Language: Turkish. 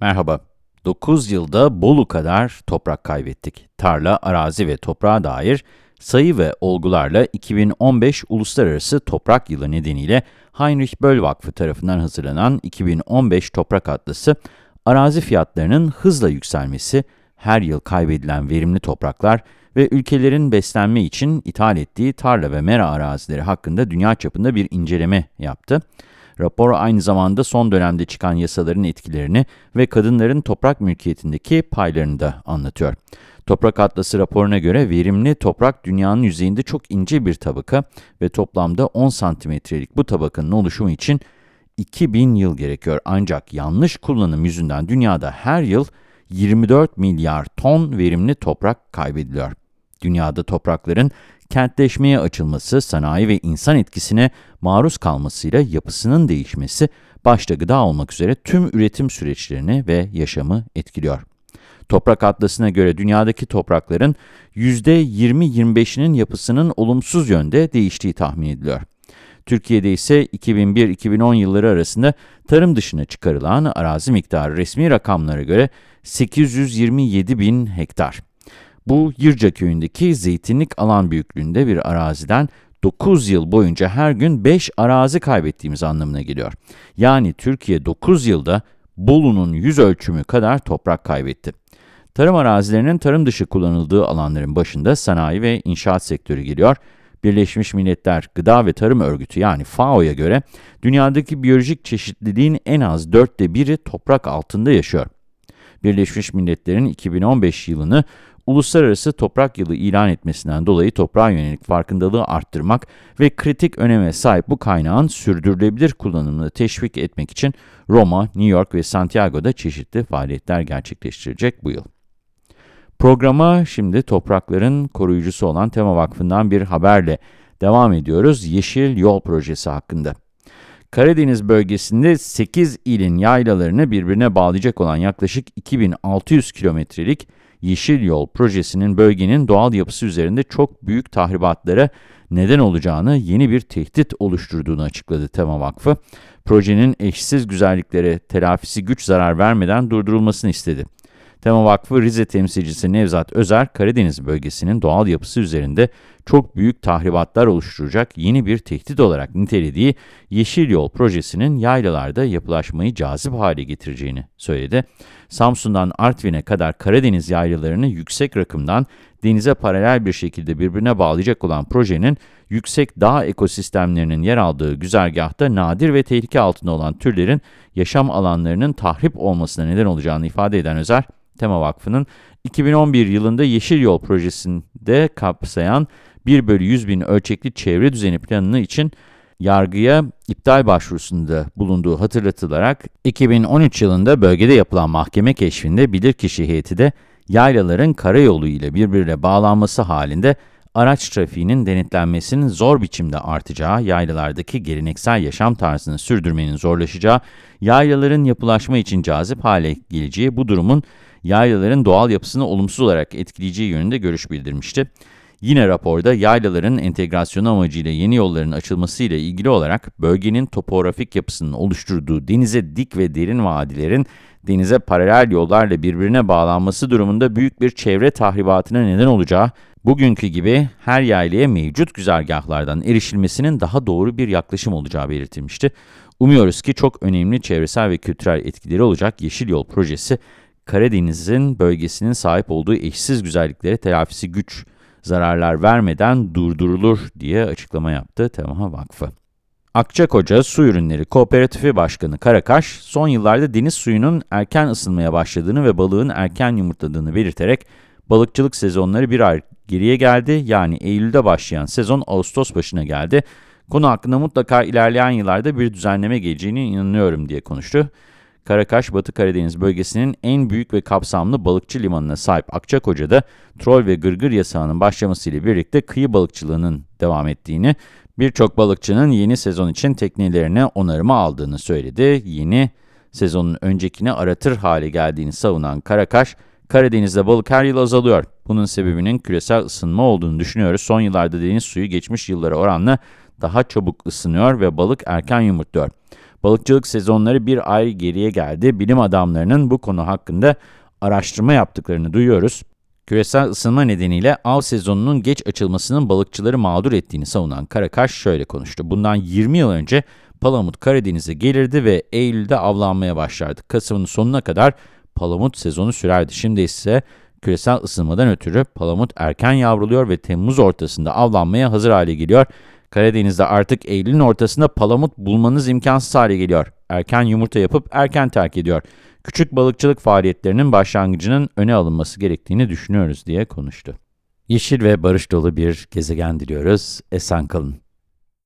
Merhaba. 9 yılda Bolu kadar toprak kaybettik. Tarla, arazi ve toprağa dair sayı ve olgularla 2015 Uluslararası Toprak Yılı nedeniyle Heinrich Böll Vakfı tarafından hazırlanan 2015 Toprak Atlası, arazi fiyatlarının hızla yükselmesi, her yıl kaybedilen verimli topraklar ve ülkelerin beslenme için ithal ettiği tarla ve mera arazileri hakkında dünya çapında bir inceleme yaptı. Rapor aynı zamanda son dönemde çıkan yasaların etkilerini ve kadınların toprak mülkiyetindeki paylarını da anlatıyor. Toprak Atlası raporuna göre verimli toprak dünyanın yüzeyinde çok ince bir tabaka ve toplamda 10 santimetrelik bu tabakanın oluşumu için 2000 yıl gerekiyor. Ancak yanlış kullanım yüzünden dünyada her yıl 24 milyar ton verimli toprak kaybediliyor. Dünyada toprakların kentleşmeye açılması, sanayi ve insan etkisine maruz kalmasıyla yapısının değişmesi, başta gıda olmak üzere tüm üretim süreçlerini ve yaşamı etkiliyor. Toprak Atlası'na göre dünyadaki toprakların %20-25'inin yapısının olumsuz yönde değiştiği tahmin ediliyor. Türkiye'de ise 2001-2010 yılları arasında tarım dışına çıkarılan arazi miktarı resmi rakamlara göre 827 bin hektar. Bu Yırca köyündeki zeytinlik alan büyüklüğünde bir araziden 9 yıl boyunca her gün 5 arazi kaybettiğimiz anlamına geliyor. Yani Türkiye 9 yılda Bolu'nun yüz ölçümü kadar toprak kaybetti. Tarım arazilerinin tarım dışı kullanıldığı alanların başında sanayi ve inşaat sektörü geliyor. Birleşmiş Milletler Gıda ve Tarım Örgütü yani FAO'ya göre dünyadaki biyolojik çeşitliliğin en az dörtte biri toprak altında yaşıyor. Birleşmiş Milletler'in 2015 yılını Uluslararası Toprak Yılı ilan etmesinden dolayı toprağa yönelik farkındalığı arttırmak ve kritik öneme sahip bu kaynağın sürdürülebilir kullanımını teşvik etmek için Roma, New York ve Santiago'da çeşitli faaliyetler gerçekleştirecek bu yıl. Programa şimdi toprakların koruyucusu olan Tema Vakfı'ndan bir haberle devam ediyoruz. Yeşil Yol Projesi hakkında. Karadeniz bölgesinde 8 ilin yaylalarını birbirine bağlayacak olan yaklaşık 2600 kilometrelik Yeşil Yol projesinin bölgenin doğal yapısı üzerinde çok büyük tahribatlara neden olacağını, yeni bir tehdit oluşturduğunu açıkladı Tema Vakfı. Projenin eşsiz güzelliklere telafisi güç zarar vermeden durdurulmasını istedi. Tema Vakfı Rize temsilcisi Nevzat Özer, Karadeniz bölgesinin doğal yapısı üzerinde çok büyük tahribatlar oluşturacak yeni bir tehdit olarak nitelediği Yeşil Yol projesinin yaylalarda yapılaşmayı cazip hale getireceğini söyledi. Samsun'dan Artvin'e kadar Karadeniz yaylalarını yüksek rakımdan denize paralel bir şekilde birbirine bağlayacak olan projenin yüksek dağ ekosistemlerinin yer aldığı güzergahta nadir ve tehlike altında olan türlerin yaşam alanlarının tahrip olmasına neden olacağını ifade eden Özer, Tema Vakfı'nın 2011 yılında Yeşil Yol projesinde kapsayan 1 bölü 100 bin ölçekli çevre düzeni planını için yargıya iptal başvurusunda bulunduğu hatırlatılarak 2013 yılında bölgede yapılan mahkeme keşfinde bilirkişi heyeti de yaylaların karayolu ile birbirine bağlanması halinde araç trafiğinin denetlenmesinin zor biçimde artacağı, yaylalardaki geleneksel yaşam tarzını sürdürmenin zorlaşacağı, yaylaların yapılaşma için cazip hale geleceği bu durumun yaylaların doğal yapısını olumsuz olarak etkileyeceği yönünde görüş bildirmişti. Yine raporda yaylaların entegrasyonu amacıyla yeni yolların açılması ile ilgili olarak bölgenin topografik yapısının oluşturduğu denize dik ve derin vadilerin denize paralel yollarla birbirine bağlanması durumunda büyük bir çevre tahribatına neden olacağı, bugünkü gibi her yaylaya mevcut güzergahlardan erişilmesinin daha doğru bir yaklaşım olacağı belirtilmişti. Umuyoruz ki çok önemli çevresel ve kültürel etkileri olacak Yeşil Yol projesi, Karadeniz'in bölgesinin sahip olduğu eşsiz güzelliklere telafisi güç, zararlar vermeden durdurulur diye açıklama yaptı Tema Vakfı. Akçakoca Su Ürünleri Kooperatifi Başkanı Karakaş, son yıllarda deniz suyunun erken ısınmaya başladığını ve balığın erken yumurtladığını belirterek, balıkçılık sezonları bir ay geriye geldi, yani Eylül'de başlayan sezon Ağustos başına geldi. Konu hakkında mutlaka ilerleyen yıllarda bir düzenleme geleceğine inanıyorum diye konuştu. Karakaş, Batı Karadeniz bölgesinin en büyük ve kapsamlı balıkçı limanına sahip Akçakoca'da trol ve gırgır yasağının başlamasıyla birlikte kıyı balıkçılığının devam ettiğini, birçok balıkçının yeni sezon için teknelerine onarıma aldığını söyledi. Yeni sezonun öncekini aratır hale geldiğini savunan Karakaş, Karadeniz'de balık her yıl azalıyor. Bunun sebebinin küresel ısınma olduğunu düşünüyoruz. Son yıllarda deniz suyu geçmiş yıllara oranla daha çabuk ısınıyor ve balık erken yumurtluyor. Balıkçılık sezonları bir ay geriye geldi. Bilim adamlarının bu konu hakkında araştırma yaptıklarını duyuyoruz. Küresel ısınma nedeniyle av sezonunun geç açılmasının balıkçıları mağdur ettiğini savunan Karakaş şöyle konuştu. Bundan 20 yıl önce palamut Karadeniz'e gelirdi ve Eylül'de avlanmaya başlardı. Kasım'ın sonuna kadar palamut sezonu sürerdi. Şimdi ise küresel ısınmadan ötürü palamut erken yavruluyor ve Temmuz ortasında avlanmaya hazır hale geliyor. Karadeniz'de artık Eylül'ün ortasında palamut bulmanız imkansız hale geliyor. Erken yumurta yapıp erken terk ediyor. Küçük balıkçılık faaliyetlerinin başlangıcının öne alınması gerektiğini düşünüyoruz diye konuştu. Yeşil ve barış dolu bir gezegen diliyoruz. Esen kalın.